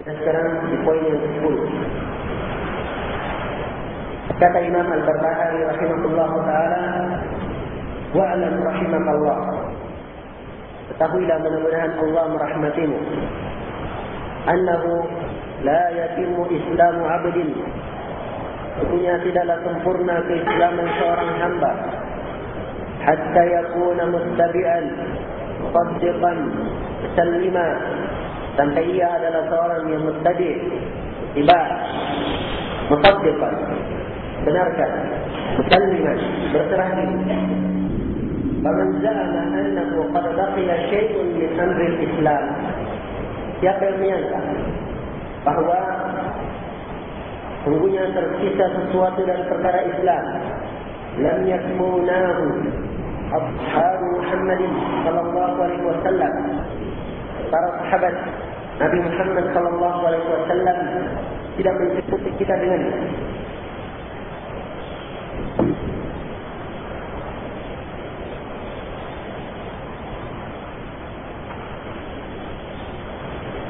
Dan sekarang di poin yang ke-10. Kata Imam Al-Barbahari rahimahullah ta'ala, Wa'alam rahimakallah. Ketahuilah mudah-mudahan Allah merahmatimu. Annahu la yatimu islamu abdin. Sesungguhnya tidaklah sempurna keislaman seorang hamba. Hatta yakuna mustabi'an, musaddiqan, sallima. Sampai ia adalah seorang yang mustadi' tiba musaddiqan benarkan. Musalliman. Berserah diri. Faman za'ama annahu qad baqiya shay'un min amri al-islam. Siapa yang menyangka bahawa sungguhnya tersisa sesuatu dari perkara Islam lam yakmunahu ashabu Muhammad sallallahu alaihi wasallam para sahabat Nabi Muhammad sallallahu alaihi wasallam tidak menjemput kita dengan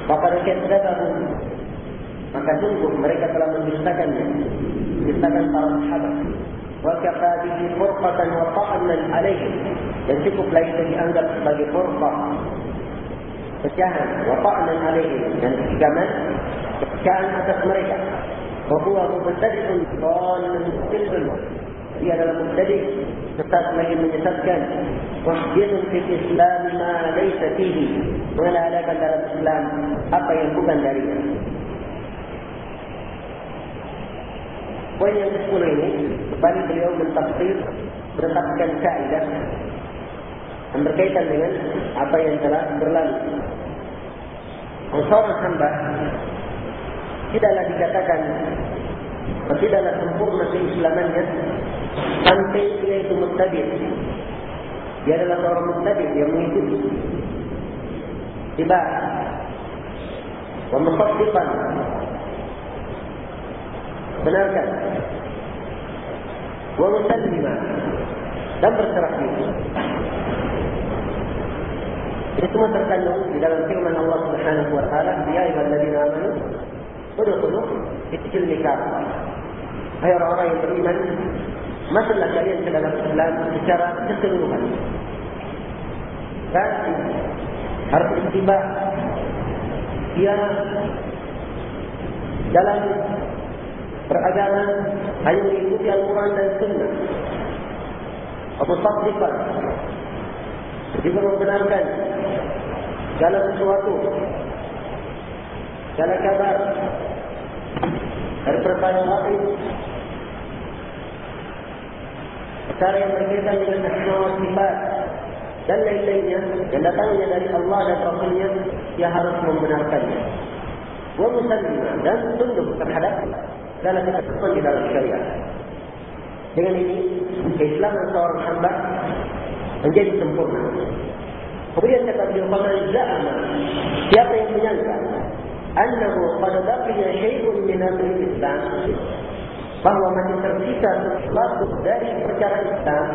Bapak rakyat sedang maka sungguh mereka telah mendustakannya mendustakan para sahabat. Wa kafa bihi furqatan wa ta'nan alayhi dan cukuplah itu dianggap sebagai furqah pecahan wa ta'nan alayhi dan kegaman pecahan atas mereka wa huwa mubtadi'un dhalun fil dia adalah mubtadi' sesat lagi menyesatkan wahjinun fil islam ma laysa fihi mengalahkan dalam Islam apa yang bukan darinya Poin yang ke-10 ini, kembali beliau mentafsir, menetapkan kaidah yang berkaitan dengan apa yang telah berlalu. Seorang hamba tidaklah dikatakan tidaklah sempurna keislamannya sampai dia itu mutadir. Dia adalah seorang mutadir yang mengikuti. Tiba. Wa musaddiqan benarkan dan berserah diri ini semua terkandung di dalam firman Allah Subhanahu wa taala ya ayyuhalladzina amanu udkhulu fil nikah hai orang-orang yang beriman masuklah kalian ke dalam Islam secara keseluruhan dan harus tiba dia dalam beragama hanya mengikuti Al-Quran dan Sunnah. Abu Sabdiqan juga membenarkan segala sesuatu segala kabar perkara wahid perkara yang berkaitan dengan asma sifat dan lain-lainnya yang datangnya dari Allah dan Rasulnya dia harus membenarkannya dan tunduk terhadap dalam ketentuan di dalam syariat. Dengan ini, keislaman seorang hamba menjadi sempurna. Kemudian kata beliau, "Faman za'ama" Siapa yang menyangka annahu qad baqiya shay'un min amri Islam bahwa masih tersisa sesuatu dari perkara Islam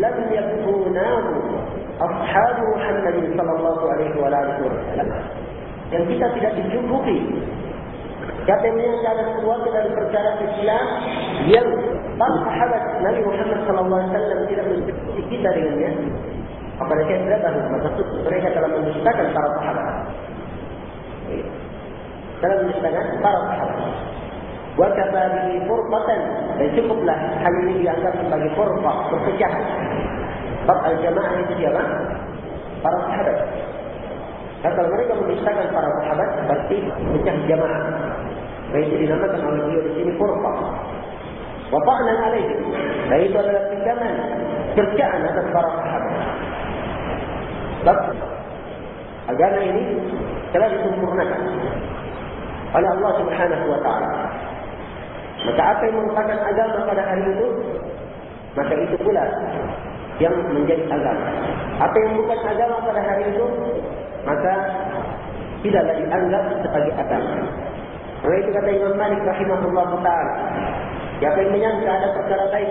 lam yakunahu ashabu Muhammad sallallahu alaihi wa alihi wasallam yang kita tidak dicukupi Siapa yang menyangka ada sesuatu dari perkara Islam yang para sahabat Nabi Muhammad SAW tidak mencukupi kita dengannya, apa mereka tidak tahu maksud mereka telah mendustakan para sahabat. Telah mendustakan para sahabat. Wa kafabi furqatan dan cukuplah hal ini dianggap sebagai furqah, perpecahan. Sebab al-jamaah itu siapa? Para sahabat. Dan kalau mereka mendustakan para sahabat, berarti pecah jamaah. Mereka dinamakan oleh beliau di sini furqa. Wafa'na alaih. Dan itu adalah pinjaman. Kerjaan atas para sahabat. Sebab agama ini telah disempurnakan oleh Allah Subhanahu wa taala. Maka apa yang merupakan agama pada hari itu, maka itu pula yang menjadi agama. Apa yang bukan agama pada hari itu, maka tidaklah dianggap sebagai agama. Oleh itu kata Imam Malik rahimahullah ta'ala. Siapa yang menyangka ada perkara baik.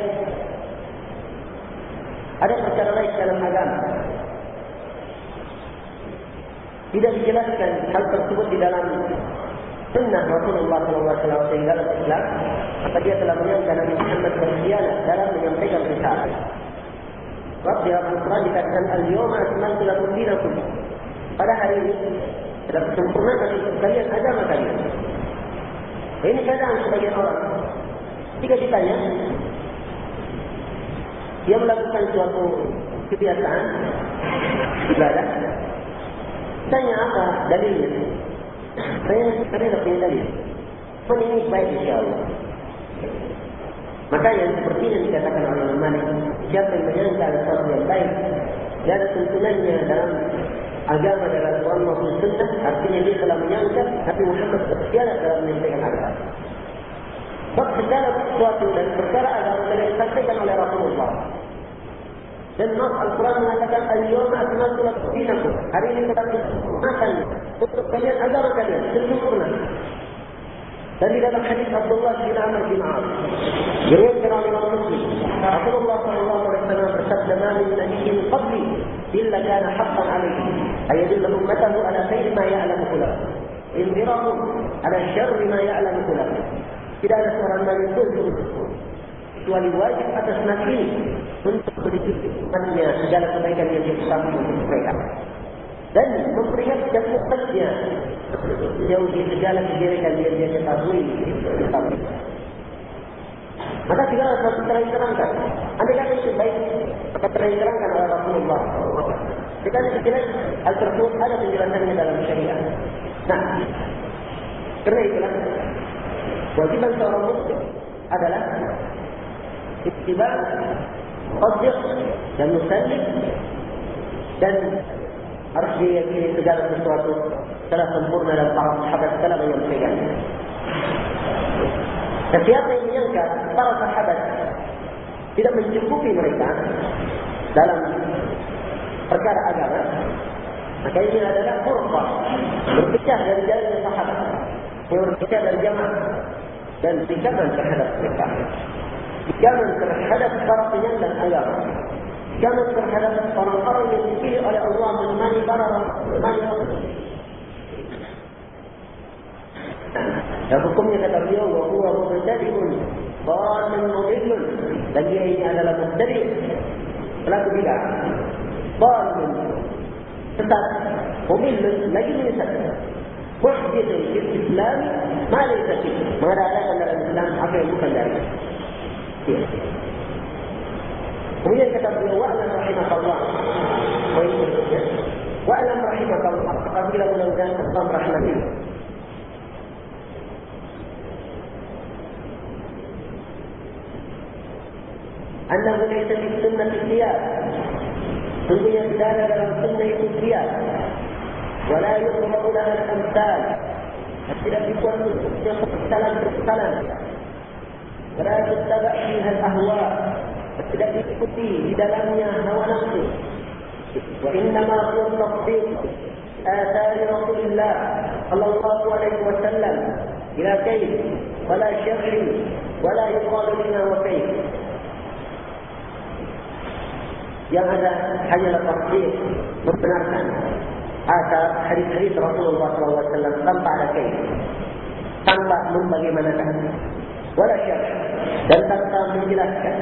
Ada perkara baik dalam agama. Tidak dijelaskan hal tersebut di dalam sunnah Rasulullah SAW sehingga dalam Islam maka dia telah menyangka Nabi Muhammad berkhianat dalam menyampaikan risalah. Sebab di dalam Al-Quran dikatakan Al-Yawma asmantu lakum dinakum. Pada hari ini telah sempurnakan untuk kalian agama kalian. Ini kadang sebagian orang jika ditanya dia melakukan suatu kebiasaan ibadah tanya apa? Dalilnya saya saya tidak punya dalil. Pun ini baik insyaAllah. Maka yang seperti yang dikatakan oleh Imam Malik siapa yang menyangka sesuatu yang baik dia ada tuntunannya dalam agama dalam Quran maupun sunnah artinya dia telah menyangka Nabi Muhammad berkhianat dalam menyampaikan agama. Sebab segala sesuatu dan perkara agama telah disampaikan oleh Rasulullah dan Nas Al-Quran mengatakan Al-Yawma akmaltu lakum dinakum. Hari ini kita makan untuk kalian agama kalian sempurna. Dan di dalam hadis Abdullah bin Amr bin Auf, diriwayatkan oleh Imam Muslim, Rasulullah sallallahu alaihi wasallam bersabda, "Ma min nabiyyin qabli illa kana haqqan alaihi ayadulla ummatahu ala khair ma ya'lamu kullah." Indirahum ala syarri ma ya'lamu kullah. Tidak ada seorang nabi pun kecuali wajib atas nabi untuk menunjukkannya segala kebaikan yang dia untuk mereka. Dan memperingatkan umatnya jauh di segala kejelekan yang dia ketahui untuk Maka segala sesuatu telah diterangkan. Anda kata itu baik, maka telah diterangkan oleh Rasulullah. Jika ada kejelekan, hal tersebut ada penjelasannya dalam syariat. Nah, kerana itulah, wajiban seorang muslim adalah ittiba' Qaddiq dan Musallim dan harus diyakini segala sesuatu telah sempurna dan para sahabat telah menyampaikan. Dan siapa yang menyangka para sahabat tidak mencukupi mereka dalam perkara agama, maka ini adalah furqah berpecah dari jalan sahabat, yang berpecah dari jamaah dan tingkatan terhadap mereka. كانت مرحلة فرقية للحياة كانت مرحلة فرقية للحياة على الله من ماني برر ماني برر لكم يتبعون وهو مبتدئ ضال من مضل لن يأي أنا لمبتدئ لا تبيع ضال. من تتبع ومن من لجل نسبة وحدث الإسلام ما ليس شيء. لا علاقة أن الإسلام. حقيقي مكان هنا كتب له وأعلم رحمك الله. وأعلم رحمك الله. قبيله لو كانت تقام رحمته أنه ليس في السنة الثياب. سمي ذلك لو سنة الثياب ولا يؤمر لها الأمثال. التي لم يكن السلام بالسلام ولا تتبع فيها الأهواء diikuti di dalamnya hawa nafsu وإنما هو التصديق آثار رسول الله صلى الله عليه وسلم إلى كيف ولا شرع ولا يقال لنا وكيف yang ada hanyalah tasdid membenarkan asal hadis-hadis Rasulullah SAW tanpa ada kain tanpa membagaimanakan wala syak dan tanpa menjelaskan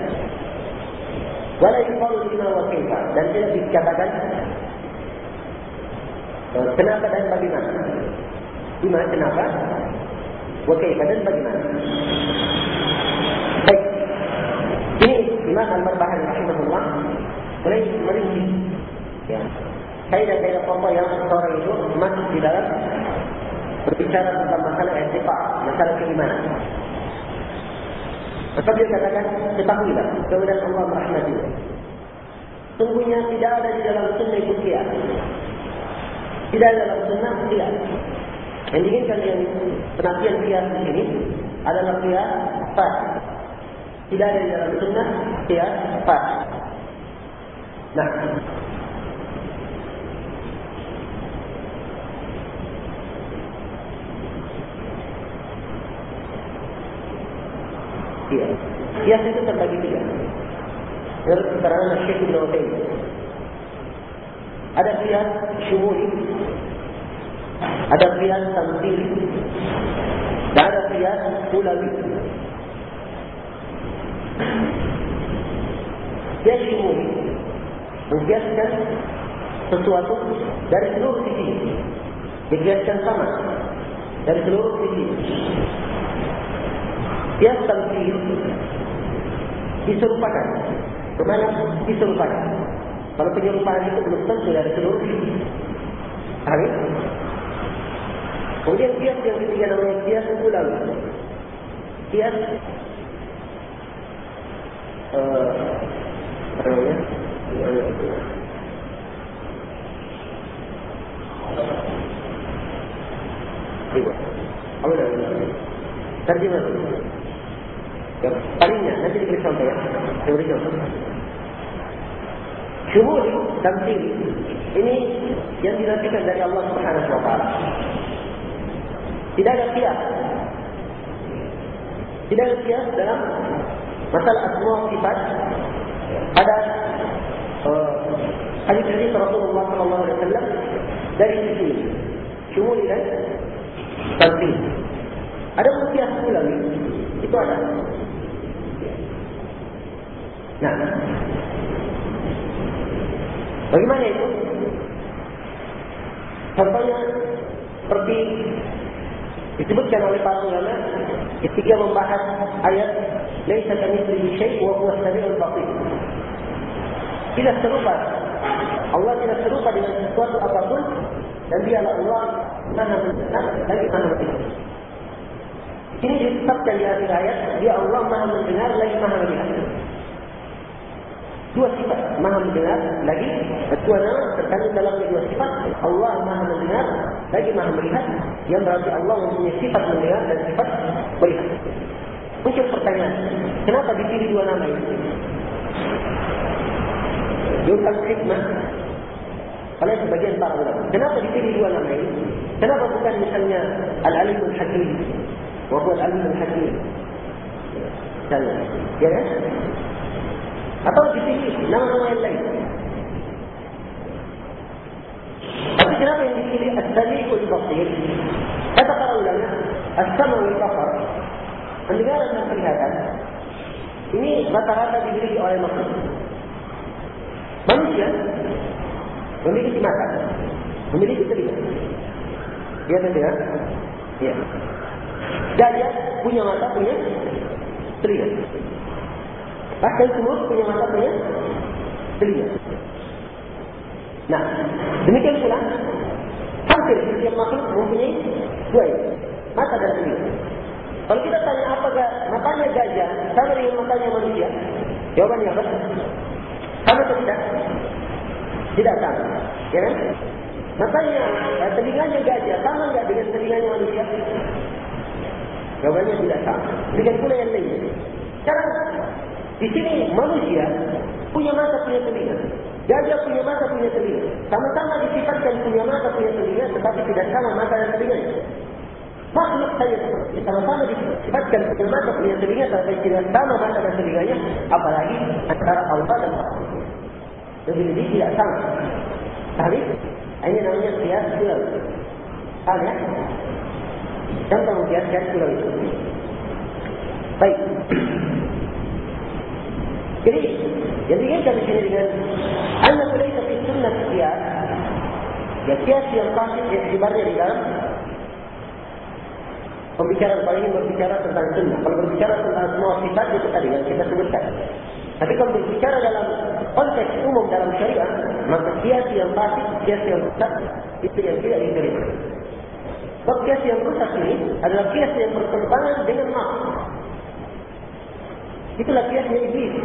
wala yuqalu lima wa kaifa. Dan tidak dikatakan kenapa dan bagaimana? Lima kenapa? Wa kaifa dan bagaimana? Baik. Ini Imam Al-Barbahari rahimahullah mulai merinci ya kaidah-kaidah pokok yang seorang itu masuk di dalam berbicara tentang masalah etika, masalah keimanan. Maka dia katakan, ketahuilah, kemudian Allah merahmati. Sungguhnya tidak ada di dalam sunnah itu kiat. Tidak ada dalam sunnah kiat. Yang diinginkan yang penantian kiat di sini adalah kiat pas. Tidak ada di dalam sunnah kiat pas. Nah, Iya. Kias itu terbagi tiga. Menurut keterangan Syekh Ibn Uthaymin. Ada kias syumuli Ada kias tamthil. Dan ada kias ulawi. Kias syumuli. Mengkiaskan sesuatu dari seluruh sisi. Dikiaskan sama. Dari seluruh sisi. Kias tamthil. Diserupakan. Kemana diserupakan? Kalau penyerupaan itu belum tentu dari seluruh. Hari. Kemudian kias yang ketiga namanya kias ulang. Kias uh, apa namanya? Ibu, apa namanya? Terjemah Ya, palingnya nanti diberi contoh ya. Diberi contoh. Syumul tamthil ini yang dinafikan dari Allah Subhanahu taala. Tidak ada kias. Tidak ada kias dalam masalah asma sifat. Ada uh, hadis-hadis Rasulullah sallallahu alaihi wasallam dari sisi syumul dan tamthil. Ada kias pula itu ada. Nah, Bagaimana itu? Contohnya seperti disebutkan oleh para ulama ketika membahas ayat laisa kamitslihi syai' wa huwa as-sami'ul basir. Tidak serupa Allah tidak serupa dengan sesuatu apapun dan dialah Allah Maha mendengar lagi Maha melihat. Ini ditetapkan di akhir ayat, dia Allah Maha mendengar lagi Maha melihat dua sifat. Maha mendengar lagi nama terkandung dalam dua sifat. Allah maha mendengar lagi maha melihat. Yang berarti Allah mempunyai sifat mendengar dan sifat melihat. Muncul pertanyaan kenapa dipilih dua nama ini? Yusuf Hikmah oleh sebagian para ulama. Kenapa dipilih dua nama ini? Kenapa bukan misalnya Al-Alimul Hakim? Wahyu Al-Alimul Hakim? Misalnya ya. kan atau dipilih nama-nama yang lain. Tapi kenapa yang dipilih As-Sami'u Al-Basir? Kata para ulama, As-Sami'u Al-Basir, pendengaran dan penglihatan, ini rata-rata dimiliki oleh makhluk. Manusia memiliki mata, memiliki telinga. Dia mendengar? Ya. Gajah punya mata, punya telinga. Bahkan semua punya mata punya telinga. Nah, demikian pula hampir setiap makhluk mempunyai dua mata dan telinga. Kalau kita tanya apakah matanya gajah sama dengan matanya manusia, jawabannya apa? Sama atau tidak? Tidak sama. Ya kan? Matanya, eh, telinganya gajah sama enggak dengan telinganya manusia? Jawabannya tidak sama. Demikian pula yang lain. Sekarang di sini manusia punya mata punya telinga. Gajah punya mata punya telinga. Sama-sama disifatkan punya mata punya telinga, tetapi tidak sama mata dan telinga. Makhluk saya seperti sama-sama disifatkan punya mata punya telinga, tetapi tidak sama mata dan telinganya, apalagi antara Allah dan Allah. Jadi ini tidak sama. Tapi ini namanya kias pulau. Tahu ya? Contoh kias pulau itu. Baik. Jadi, yang diinginkan di sini dengan Anda boleh tapi sunnah kias Ya kias yang pasti yang dibarnya di dalam Pembicaraan paling ini berbicara tentang sunnah. Kalau berbicara tentang semua sifat itu tadi yang kita sebutkan. Tapi kalau berbicara dalam konteks umum dalam syariah Maka kias yang pasti, kias yang rusak Itu yang tidak diterima. Sebab kias yang rusak ini adalah kias yang bertentangan dengan makhluk Itulah kiasnya iblis.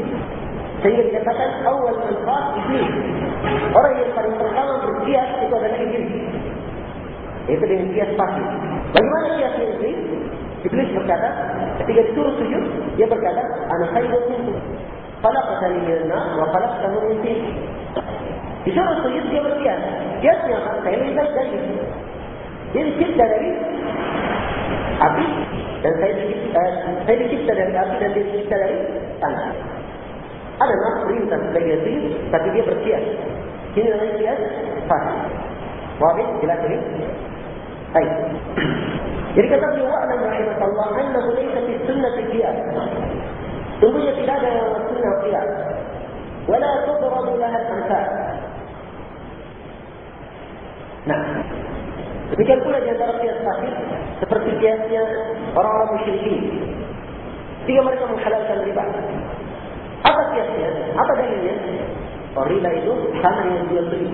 Sehingga dikatakan awal manfaat iblis. Orang yang paling pertama berkias itu adalah iblis. Itu dengan kias pasti. Bagaimana kiasnya iblis? Iblis berkata, ketika disuruh sujud, dia berkata, anak saya itu. Falak kata liyana, wa falak kata mungkin. Disuruh sujud, dia berkias. Kiasnya, saya lebih baik dari itu. Dia dicipta dari api dan saya uh, saya dicipta dari api dan dia dicipta dari tanah. Ada nama perintah sebagai itu, tapi dia berkias. Ini namanya kias pasti. Wabit, jelas ini. Baik. Jadi kata beliau wa'lam rahimahullah annahu laysa fi sunnati qiyas. Sungguhnya tidak ada dalam sunnah qiyas. Wala tudradu laha al-amsal. Nah, demikian pula di antara qiyas sahih seperti qiyasnya orang-orang musyrikin. Jika mereka menghalalkan riba. Apa qiyasnya? Apa dalilnya? Oh, riba itu sama yang jual beli.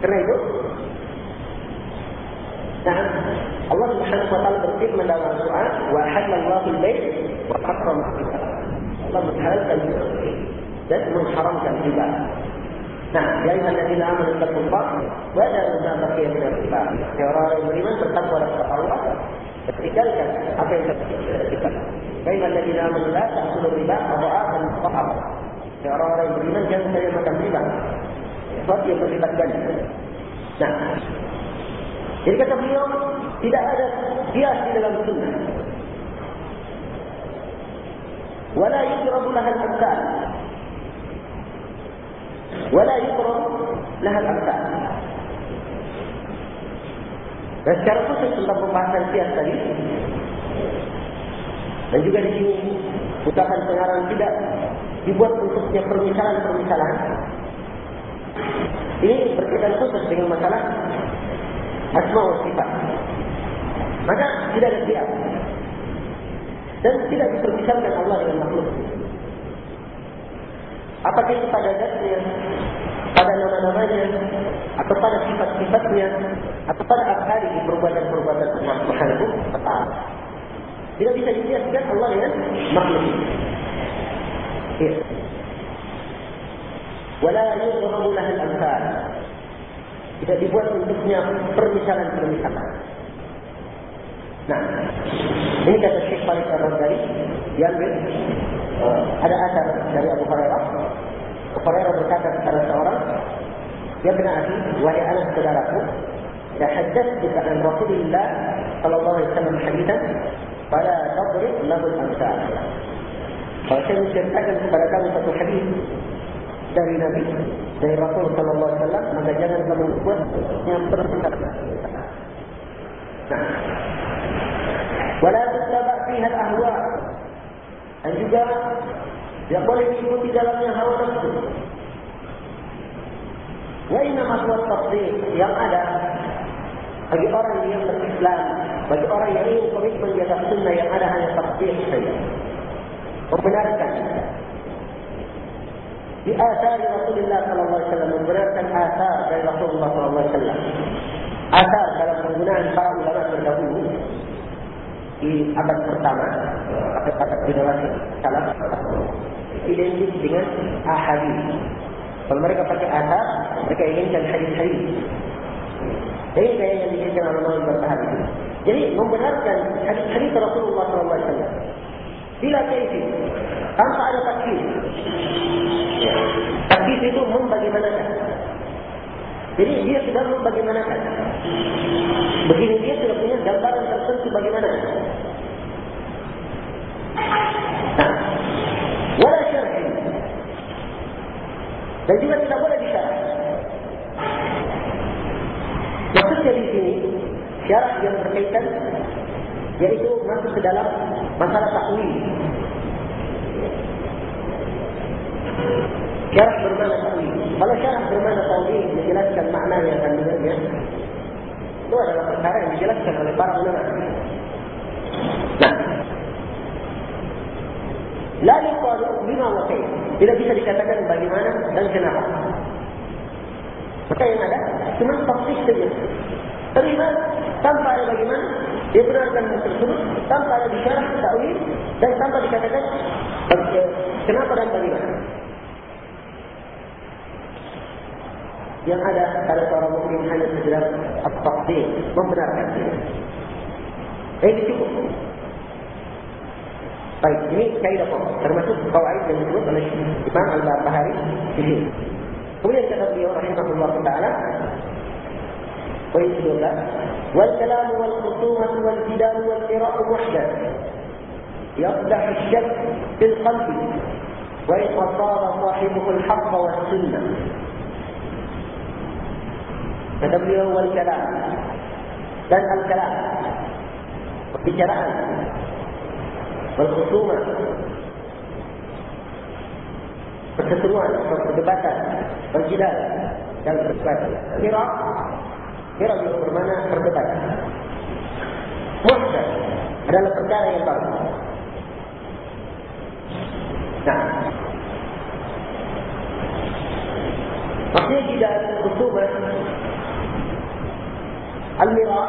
Karena itu Nah, Allah Subhanahu wa taala berfirman dalam Al-Qur'an, "Wa halallahu al-bayt wa harrama riba." Allah menghalalkan riba dan mengharamkan riba. Nah, ya ayuhan ladina amanu taqullaha wa daru ma baqiya min riba. Ya orang yang beriman bertakwa kepada Allah, tinggalkan apa yang tersisa dari riba. Ya ayuhan ladina amanu la ta'kulu riba adha'afan mudha'afa. Ya yang beriman jangan saja makan riba. Sesuatu yang berlipat ganda. Nah, jadi kata beliau, tidak ada bias di dalam sunnah. Wala yudrabu lahal amsal. Wala yudrabu lahal amsal. Dan secara khusus tentang pembahasan bias tadi, dan juga di sini, utapan pengarang tidak dibuat untuknya permisalan-permisalan. Ini berkaitan khusus dengan masalah asma wa sifat. Maka tidak ada siap. Dan tidak diperbisakan Allah dengan makhluk. Apakah itu pada dasarnya, pada nama-namanya, atau pada sifat-sifatnya, atau pada akhari perbuatan-perbuatan Allah Subhanahu wa Ta'ala. Tidak bisa dibiaskan Allah dengan makhluk. Ya. Wala yudhrabu lahal amsal tidak dibuat untuknya permisalan-permisalan. Nah, ini kata Syekh Farid Ar-Razali diambil uh, ada asar dari Abu Hurairah. Abu Hurairah berkata kepada seorang, Ya bin Abi, wahai anak saudaraku, Ya haddas jika an Rasulullah sallallahu alaihi wasallam hadithan, pada tadrib lahu al-amsal. Kalau saya menceritakan kepada kamu satu hadis dari Nabi dari Rasul Sallallahu Alaihi Wasallam maka jangan kamu buat yang bersifat. Nah, wala tutabak fiha al-ahwa dan juga tidak boleh diikuti dalamnya hawa nafsu. Wa inna maswat tafsir yang ada bagi orang yang berislam, bagi orang yang ingin komitmen di atas sunnah yang ada hanya tafsir saja. Membenarkan di asar Rasulullah wasallam membenarkan asar dari Rasulullah wasallam. Asar dalam penggunaan para ulama terdahulu di abad pertama, abad generasi salah identik dengan ahadis. Kalau mereka pakai asar, mereka inginkan hadis-hadis. Ini gaya yang diinginkan oleh ulama bertahan. Jadi membenarkan hadis-hadis Rasulullah wasallam. Bila kaifi, tanpa ada takdir. Takdir itu membagaimanakan. Jadi dia sudah membagaimanakan. Begini dia sudah punya gambaran tertentu bagaimana. Nah, wala syarhi. Dan juga tidak boleh disyarah. Maksudnya di sini, syarah yang berkaitan yaitu masuk ke dalam masalah takwil. Syarah bermana takwil. Kalau syarah bermana takwil menjelaskan makna yang akan dengarnya, itu adalah perkara yang dijelaskan oleh para ulama. Nah, lalu kalau lima wakil tidak bisa dikatakan bagaimana dan kenapa. Maka yang ada cuma tafsir saja. Terima tanpa ada bagaimana dia benarkan tersebut tanpa ada bicara takwil dan tanpa dikatakan kenapa dan bagaimana. Yang ada pada seorang mukmin hanya sekedar at-taqdir, membenarkan dia. Ini cukup. Baik, ini kaidah pokok. Termasuk kawaid yang disebut oleh Imam Al-Barbahari di sini. Kemudian kata beliau rahimahullah ta'ala ويسر له والكلام والخصومة والجدال والقراء محدث يصلح الشك في القلب وإن أصاب صاحبه الحق والسنة كتب له والكلام dan al-kalam. Perbicaraan. Berkhusumah. Perseteruan, perdebatan, berjidal dan berkata. Kira, kira juga bermana perdebatan. Muhsan adalah perkara yang baru. Nah, maksudnya tidak ada khusumah Al-Mira,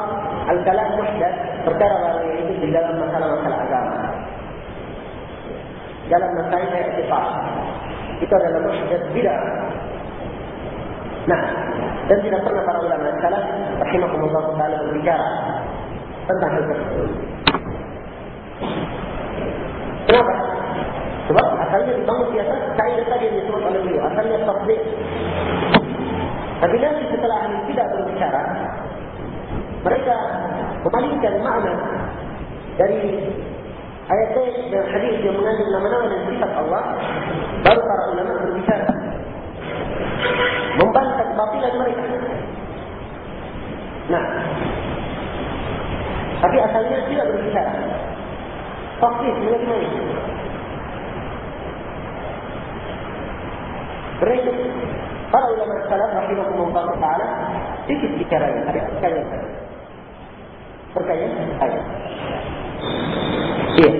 Al-Kalam Muhdath, perkara baru itu di dalam masalah-masalah agama. Dalam masalah etikaf. Itu adalah muhdath tidak. Nah, dan tidak pernah para ulama salaf rahimahumullah taala berbicara tentang hal tersebut. Kenapa? Sebab asalnya dibangun biasa kaidah tadi yang disebut oleh beliau. Asalnya tasdik. Tapi nanti setelah ahli tidak berbicara, mereka memalingkan makna dari ayat-ayat dan hadis yang mengandung nama-nama dan sifat Allah baru para ulama berbicara. Membantah kebatilan mereka. Nah. Tapi asalnya tidak berbicara. Menerima itu Berikut para ulama salaf rahimahumullah taala sedikit bicara tapi sekali Pertanyaan? Ayo. Iya.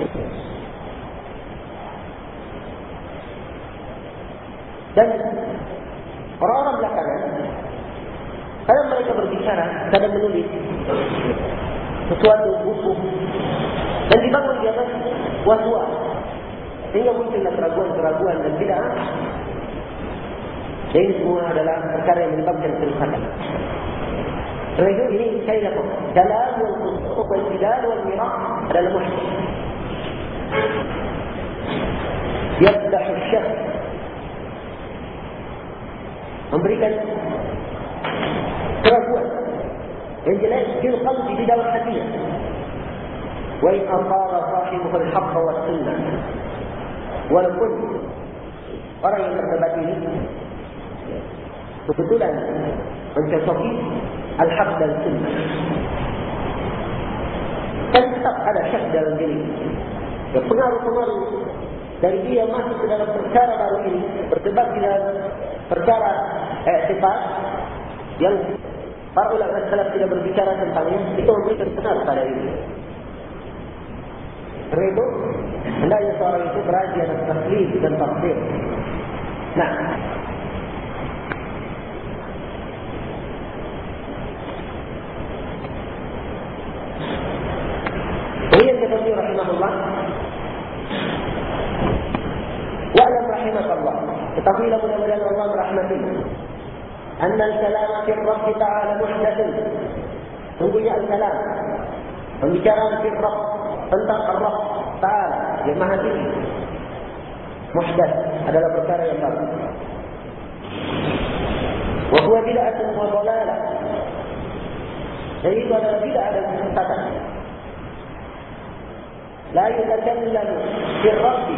Dan orang-orang belakangan, kalau mereka berbicara, kadang menulis sesuatu buku dan dibangun di atas was-was sehingga muncullah keraguan-keraguan dan tidak jadi semua adalah perkara yang menyebabkan kerusakan. Kerana ini saya dapat dalam untuk al-jidal wal mirah adalah muhsin. Yabdah syekh memberikan keraguan yang jelas fil qalbi di dalam hatinya. Wa in aqara sahibuhu al-haqq wa sunnah. Walaupun orang yang berdebat ini kebetulan mencocoki al-haq dan sunnah. Dan tetap ada syak dalam diri. Ya, pengaruh-pengaruh dari dia masuk ke dalam perkara baru ini, berdebat di dalam perkara sifat yang para ulama salaf tidak berbicara tentangnya, itu memberikan pengaruh pada ini. Itu, hendaknya seorang itu berada di atas taslim dan tafsir. Nah, أن الكلام في الرب تعالى محدث. نقول يا الكلام الكلام في الرب. tentang الرب. تعالى لما هذه؟ محدث. محدث لا perkara yang baru وهو بدعة وضلالة. jadi itu adalah bid'ah لا يتكلم في الرب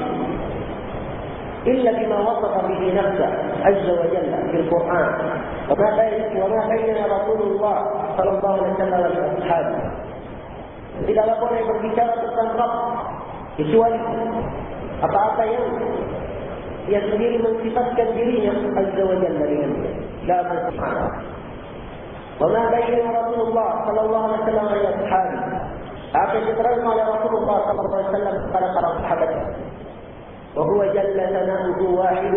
إلا بما وصف به نفسه. عز وجل في القرآن. وما بين وما بين رسول الله صلى الله عليه وسلم وأصحابه إذا لقينا بالكتاب تستنقض بسور أطعت يوم يسير من صفات كبيرين عز وجل بيده لا من وما بين رسول الله صلى الله عليه وسلم وأصحابه أعطي جبريل قال رسول الله صلى الله عليه وسلم خلق صحابته وهو جل ثناؤه واحد.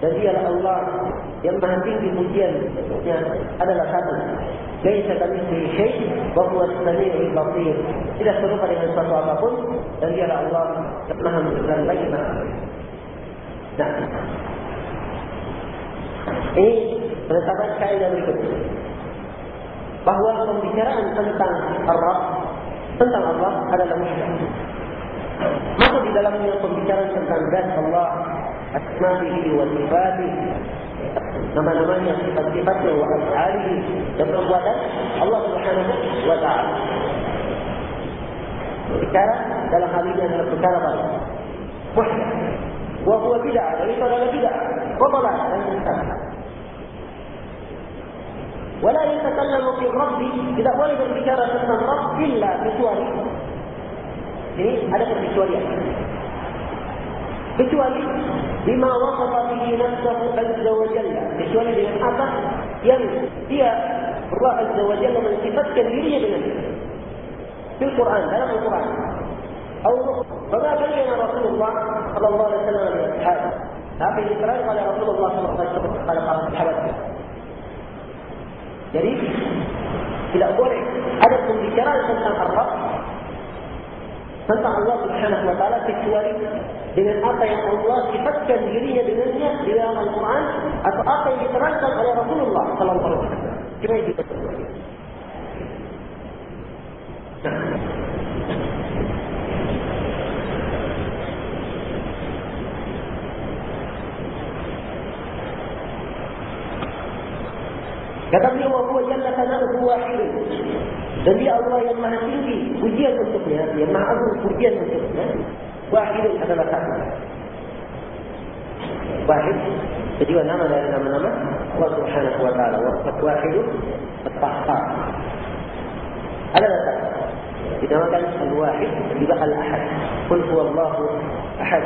Dan dialah Allah yang maha tinggi pujian adalah satu. Laisa kamitslihi syai' wa huwa as-sami'ul basir. Tidak serupa dengan sesuatu apapun dan dialah Allah yang maha mendengar lagi maha. Ini penetapan kaidah berikut. Bahawa pembicaraan tentang Ar-Rabb tentang Allah adalah musyrik. Masuk di dalamnya pembicaraan tentang zat Allah, asma'ihi wa sifatihi, nama-namanya, sifat-sifatnya wa af'alihi dan perbuatan Allah Subhanahu wa taala. Bicara dalam hal ini adalah perkara baru. Musyrik. Wa huwa bid'ah, dan itu adalah bid'ah. Qadalah dan sesat. Wala yatakallamu fi Rabbi tidak boleh berbicara tentang Rabb illa kecuali ini ada perkecualian. Kecuali bima wasafa bihi nafsuhu azza wa jalla. Kecuali dengan apa yang dia Allah azza wa jalla mensifatkan dirinya dengan itu. Di Al-Quran, dalam Al-Quran. أو فما بين رسول الله صلى الله عليه وسلم لأصحابه Tapi diterangkan oleh Rasulullah SAW kepada para sahabat. Jadi tidak boleh ada pembicaraan tentang Allah tentang Allah Subhanahu wa taala kecuali dengan apa yang Allah sifatkan dirinya dengannya di dalam Al-Qur'an atau apa yang diterangkan oleh Rasulullah sallallahu alaihi wasallam. Cuma itu. Nah. Kata beliau wa huwa jalla tanahu wahid. Dan dia Allah yang maha tinggi pujian untuknya, maha agung pujian untuknya. Wahid adalah satu. Wahid jadi nama dari nama-nama Allah Subhanahu wa taala. Wa wahid at-tahhar. Ada satu. Dinamakan al-wahid juga al-ahad. Qul huwallahu ahad.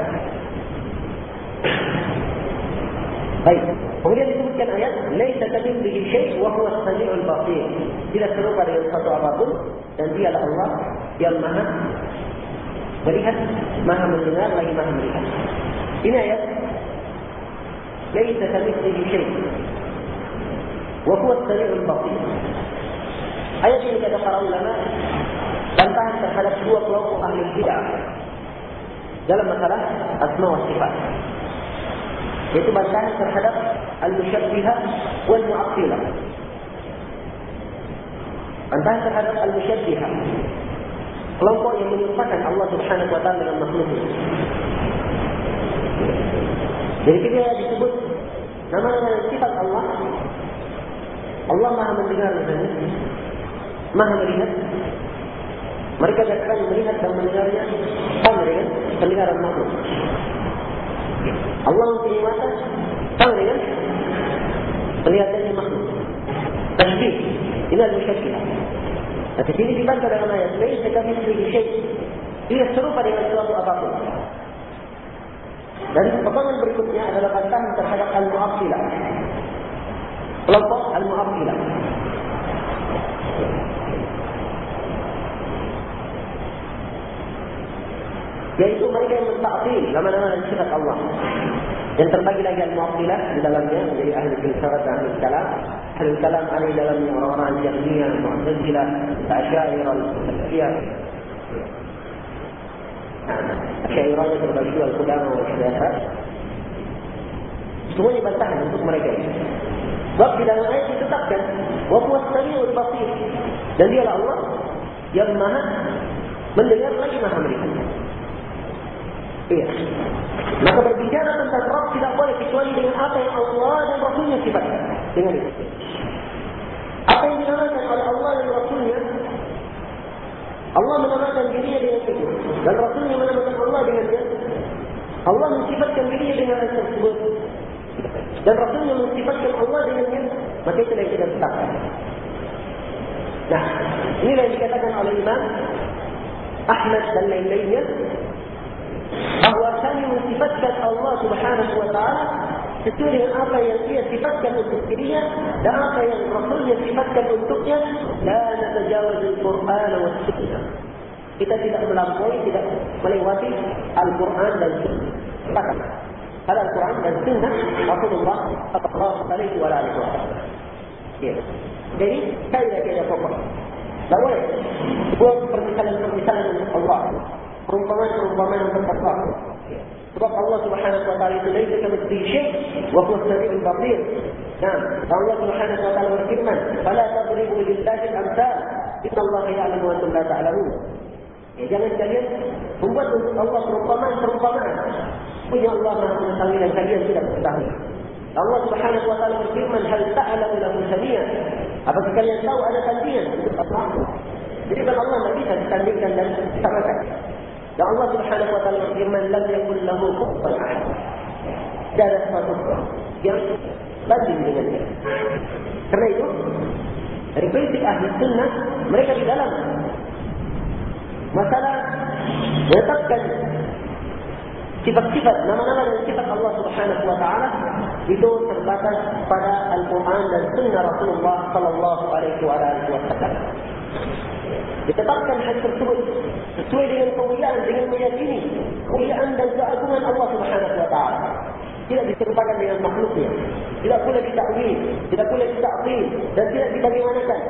Baik. Kemudian disebutkan ayat, "Laisa kamitslihi syai' wa huwa as-sami'ul basir." Tidak serupa dengan satu apapun dan dialah Allah yang Maha melihat, Maha mendengar lagi Maha melihat. Ini ayat "Laisa kamitslihi syai' wa huwa as-sami'ul basir." Ayat ini kata para ulama bantahan terhadap dua kelompok ahli bidah dalam masalah asma wa sifat. Itu bantahan terhadap al-musyabbihah wal mu'attilah. Bantahan terhadap al-musyabbihah. Kelompok yang menyerupakan Allah Subhanahu wa taala dengan makhluknya. Jadi ketika disebut nama-nama sifat Allah, Maha mendengar misalnya, Maha melihat. Mereka katakan melihat dan mendengarnya sama dengan pendengaran makhluk. Allah mempunyai mata sama dengan kelihatannya makhluk. Tasbih. Ini adalah musyakil. Tapi sini dibantah dengan ayat. Lain sekali sedikit syait. Dia serupa dengan suatu apapun. Dan potongan berikutnya adalah bantahan terhadap Al-Mu'abdilah. Kelompok Al-Mu'abdilah. yaitu mereka yang mentakdir nama-nama dan sifat Allah. Yang terbagi lagi al-mu'abdilah di dalamnya menjadi ahli filsafat dan ahli kalam. Ahli kalam ada di dalamnya orang-orang jahmiyah, mu'tazilah, ta'asyair, al-salafiyah. Asyairahnya terbagi dua al-qudama wa al Semuanya bantahan untuk mereka. Sebab di dalam ayat ditetapkan wa huwa as-sami'ul basir. Dan dialah Allah yang Maha mendengar lagi Maha melihat. Iya. Maka berbicara tentang Rabb tidak boleh kecuali dengan apa yang Allah dan Rasulnya sifatkan. Dengan itu. Apa yang dinamakan oleh Allah dan Rasulnya, Allah menamakan dirinya dengan itu. Dan Rasulnya menamakan Allah dengan itu. Allah mensifatkan dirinya dengan hal tersebut. Dan Rasulnya mensifatkan Allah dengan itu. Maka itu yang kita tetapkan. Nah, inilah yang dikatakan oleh Imam Ahmad dan lain-lainnya bahawa kami mensifatkan Allah subhanahu wa ta'ala sesuai dengan apa yang dia sifatkan untuk dirinya dan apa yang Rasulnya sifatkan untuknya la natajawaz al-Quran wa sunnah kita tidak melampaui tidak melewati Al-Quran dan Sunnah Kata Pada Al-Quran dan Sunnah Rasulullah sallallahu alaihi wa alihi wasallam. Ya. Jadi saya tidak ada pokok. Tak boleh buat permisalan-permisalan Allah perumpamaan-perumpamaan yang terpaksa. Sebab Allah Subhanahu wa taala itu laisa kamitslihi syai' wa huwa as-sami'ul basir. Nah, Allah Subhanahu wa taala berfirman, "Fala tadribu lillahi al-amsal, inna Allah ya'lamu wa antum la ta'lamun." Ya, jangan kalian membuat untuk Allah perumpamaan-perumpamaan. Punya Allah Maha mengetahui dan kalian tidak mengetahui. Allah Subhanahu wa taala berfirman, "Hal ta'lamu lahu samia?" Apakah kalian tahu ada tandingan untuk Allah? Jadi kalau Allah tidak bisa ditandingkan dan disamakan. Dan Allah Subhanahu wa taala berfirman, "Lam yakul lahu kufuwan ahad." Tidak ada sesuatu yang banding dengan dia. Karena itu, Dari prinsip ahli sunnah, mereka di dalam masalah menetapkan sifat-sifat nama-nama dan sifat Allah Subhanahu wa taala itu terbatas pada Al-Qur'an dan sunnah Rasulullah sallallahu alaihi wasallam. Ditetapkan hal tersebut sesuai dengan kemuliaan dengan meyakini kemuliaan dan keagungan Allah Subhanahu wa taala. Tidak diserupakan dengan makhluknya. Tidak pula ditakwil, tidak pula ditakwil dan tidak dibagaimanakan.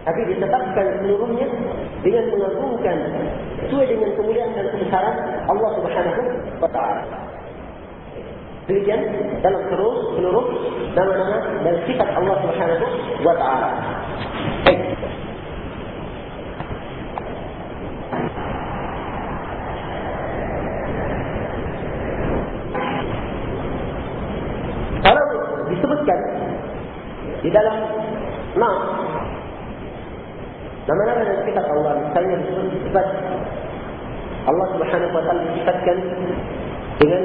Tapi ditetapkan seluruhnya dengan mengagungkan sesuai dengan kemuliaan dan kebesaran Allah Subhanahu wa taala. Demikian dalam seluruh seluruh nama-nama dan sifat Allah Subhanahu wa taala. Baik. Kalau disebutkan di dalam nas nama-nama dan sifat Allah misalnya disebut sifat. Allah Subhanahu wa taala disifatkan dengan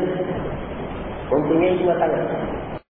mempunyai dua tangan